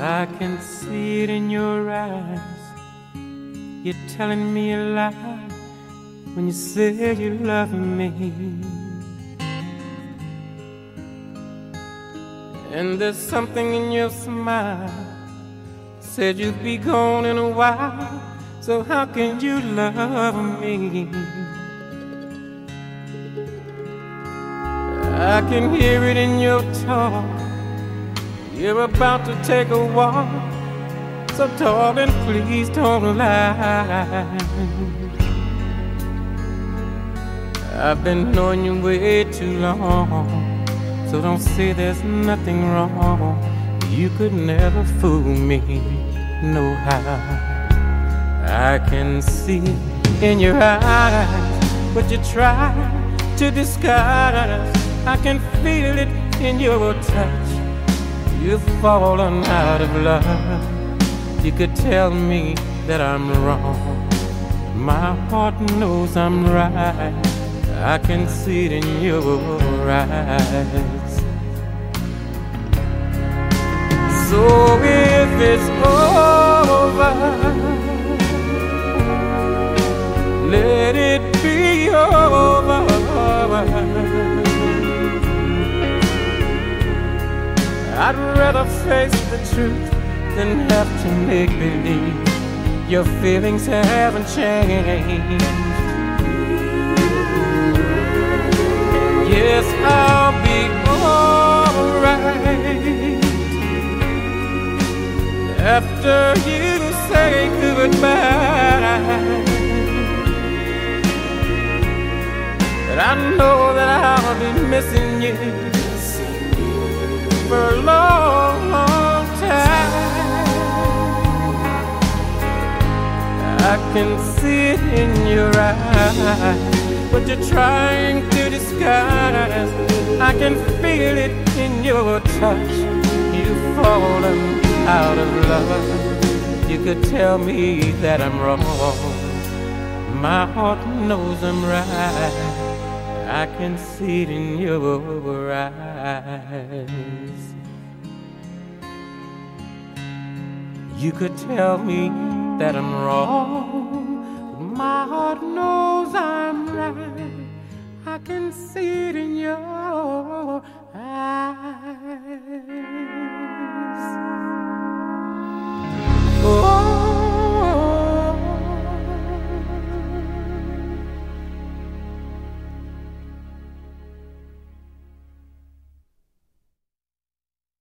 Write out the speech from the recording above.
I can see it in your eyes. You're telling me a lie when you say you love me. And there's something in your smile. Said you'd be gone in a while, so how can you love me? I can hear it in your talk. You're about to take a walk, so darling, please don't lie. I've been knowing you way too long, so don't say there's nothing wrong. You could never fool me, no how. I can see in your eyes what you try to disguise. I can feel it in your touch. You've fallen out of love. You could tell me that I'm wrong. My heart knows I'm right. I can see it in your eyes. So if it's over, I'd rather face the truth than have to make believe your feelings haven't changed. Yes, I'll be alright after you say goodbye. But I know that I'll be missing you for a long, long time. I can see it in your eyes, what you're trying to disguise. I can feel it in your touch. You've fallen out of love. You could tell me that I'm wrong. My heart knows I'm right. I can see it in your eyes. You could tell me that I'm wrong, but my heart knows I'm right. I can see it in your eyes.